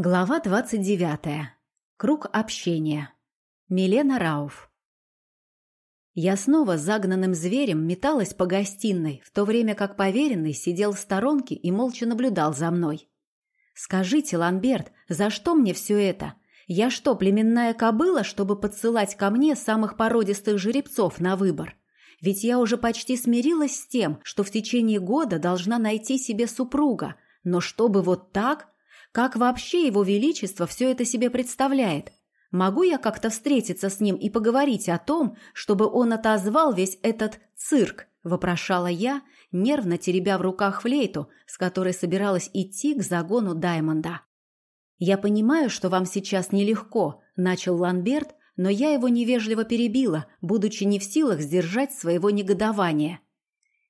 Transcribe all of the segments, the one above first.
Глава 29. Круг общения. Милена Рауф. Я снова загнанным зверем металась по гостиной, в то время как поверенный сидел в сторонке и молча наблюдал за мной. «Скажите, Ланберт, за что мне все это? Я что, племенная кобыла, чтобы подсылать ко мне самых породистых жеребцов на выбор? Ведь я уже почти смирилась с тем, что в течение года должна найти себе супруга, но чтобы вот так...» Как вообще его величество все это себе представляет? Могу я как-то встретиться с ним и поговорить о том, чтобы он отозвал весь этот цирк?» – вопрошала я, нервно теребя в руках флейту, с которой собиралась идти к загону Даймонда. «Я понимаю, что вам сейчас нелегко», – начал Ланберт, но я его невежливо перебила, будучи не в силах сдержать своего негодования.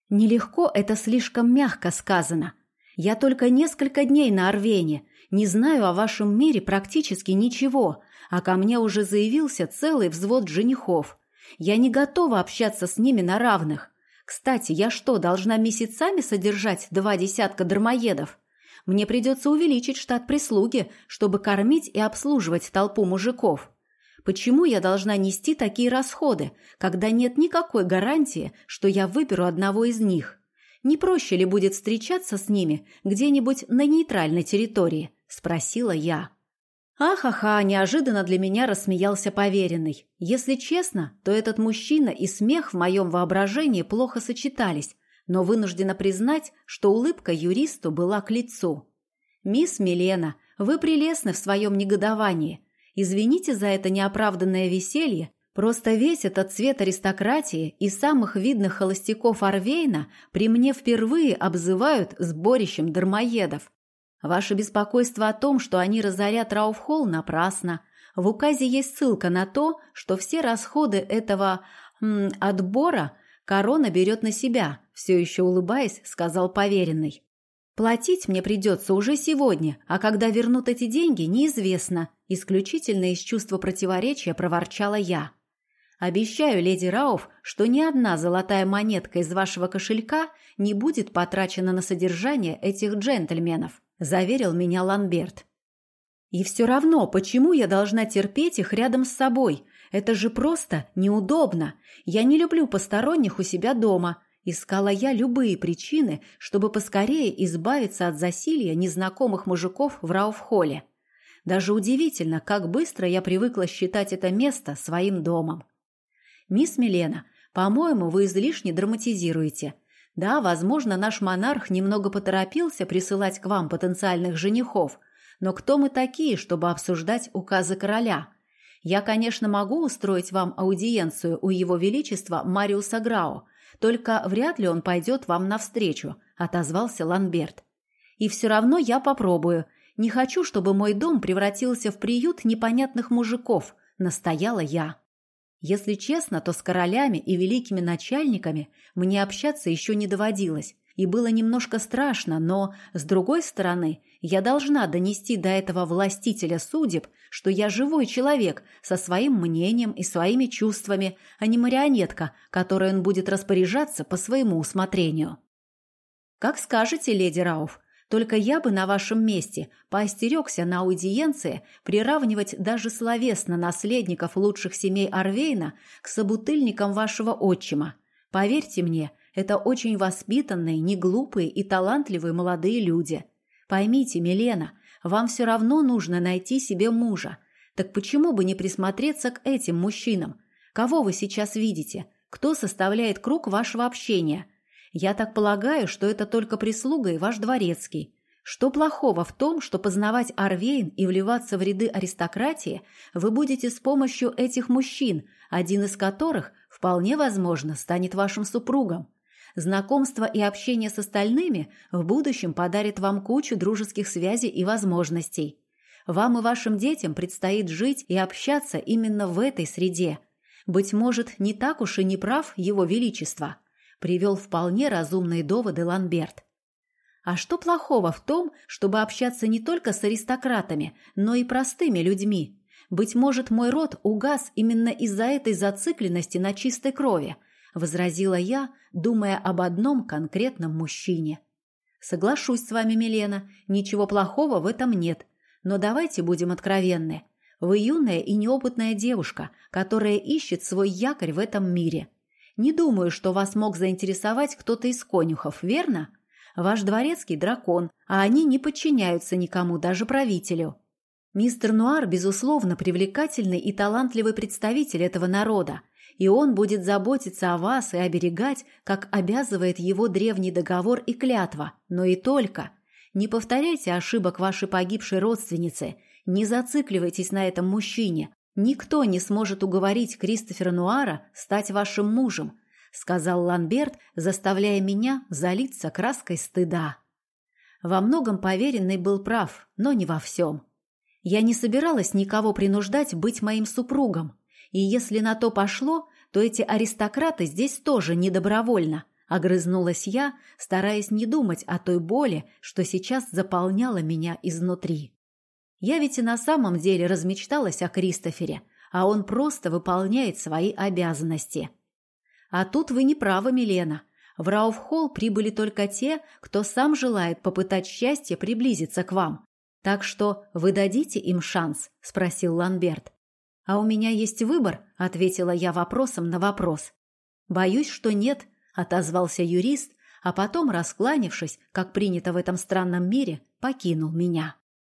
«Нелегко – это слишком мягко сказано. Я только несколько дней на Орвене, не знаю о вашем мире практически ничего, а ко мне уже заявился целый взвод женихов. Я не готова общаться с ними на равных. Кстати, я что, должна месяцами содержать два десятка дармоедов? Мне придется увеличить штат прислуги, чтобы кормить и обслуживать толпу мужиков. Почему я должна нести такие расходы, когда нет никакой гарантии, что я выберу одного из них? Не проще ли будет встречаться с ними где-нибудь на нейтральной территории? Спросила я. Ахаха, неожиданно для меня рассмеялся поверенный. Если честно, то этот мужчина и смех в моем воображении плохо сочетались, но вынуждена признать, что улыбка юристу была к лицу. «Мисс Милена, вы прелестны в своем негодовании. Извините за это неоправданное веселье, Просто весь этот цвет аристократии и самых видных холостяков Арвейна при мне впервые обзывают сборищем дармоедов. Ваше беспокойство о том, что они разорят Рауфхолл, напрасно. В указе есть ссылка на то, что все расходы этого м, отбора корона берет на себя, все еще улыбаясь, сказал поверенный. Платить мне придется уже сегодня, а когда вернут эти деньги, неизвестно. Исключительно из чувства противоречия проворчала я. Обещаю, леди Рауф, что ни одна золотая монетка из вашего кошелька не будет потрачена на содержание этих джентльменов», – заверил меня Ланберт. «И все равно, почему я должна терпеть их рядом с собой? Это же просто неудобно. Я не люблю посторонних у себя дома», – искала я любые причины, чтобы поскорее избавиться от засилья незнакомых мужиков в Рауфхолле. Даже удивительно, как быстро я привыкла считать это место своим домом. «Мисс Милена, по-моему, вы излишне драматизируете. Да, возможно, наш монарх немного поторопился присылать к вам потенциальных женихов, но кто мы такие, чтобы обсуждать указы короля? Я, конечно, могу устроить вам аудиенцию у его величества Мариуса Грао, только вряд ли он пойдет вам навстречу», – отозвался Ланберт. «И все равно я попробую. Не хочу, чтобы мой дом превратился в приют непонятных мужиков», – настояла я. Если честно, то с королями и великими начальниками мне общаться еще не доводилось, и было немножко страшно, но, с другой стороны, я должна донести до этого властителя судеб, что я живой человек со своим мнением и своими чувствами, а не марионетка, которой он будет распоряжаться по своему усмотрению. «Как скажете, леди Рауф», только я бы на вашем месте поостерегся на аудиенции приравнивать даже словесно наследников лучших семей Арвейна к собутыльникам вашего отчима. Поверьте мне, это очень воспитанные, неглупые и талантливые молодые люди. Поймите, Милена, вам все равно нужно найти себе мужа. Так почему бы не присмотреться к этим мужчинам? Кого вы сейчас видите? Кто составляет круг вашего общения – я так полагаю, что это только прислуга и ваш дворецкий. Что плохого в том, что познавать Арвейн и вливаться в ряды аристократии вы будете с помощью этих мужчин, один из которых, вполне возможно, станет вашим супругом? Знакомство и общение с остальными в будущем подарит вам кучу дружеских связей и возможностей. Вам и вашим детям предстоит жить и общаться именно в этой среде. Быть может, не так уж и не прав его величество – привел вполне разумные доводы Ланберт. А что плохого в том, чтобы общаться не только с аристократами, но и простыми людьми? Быть может, мой род угас именно из-за этой зацикленности на чистой крови, возразила я, думая об одном конкретном мужчине. Соглашусь с вами, Милена, ничего плохого в этом нет, Но давайте будем откровенны. Вы юная и неопытная девушка, которая ищет свой якорь в этом мире. Не думаю, что вас мог заинтересовать кто-то из конюхов, верно? Ваш дворецкий дракон, а они не подчиняются никому, даже правителю. Мистер Нуар, безусловно, привлекательный и талантливый представитель этого народа, и он будет заботиться о вас и оберегать, как обязывает его древний договор и клятва, но и только. Не повторяйте ошибок вашей погибшей родственницы, не зацикливайтесь на этом мужчине. Никто не сможет уговорить Кристофера Нуара стать вашим мужем, сказал Ланберт, заставляя меня залиться краской стыда. Во многом поверенный был прав, но не во всем. Я не собиралась никого принуждать быть моим супругом, и если на то пошло, то эти аристократы здесь тоже не добровольно, огрызнулась я, стараясь не думать о той боли, что сейчас заполняла меня изнутри. Я ведь и на самом деле размечталась о Кристофере, а он просто выполняет свои обязанности. А тут вы не правы, Милена. В Рауфхолл прибыли только те, кто сам желает попытать счастье приблизиться к вам. Так что вы дадите им шанс?» – спросил Ланберт. «А у меня есть выбор», – ответила я вопросом на вопрос. «Боюсь, что нет», – отозвался юрист, а потом, раскланившись, как принято в этом странном мире, покинул меня.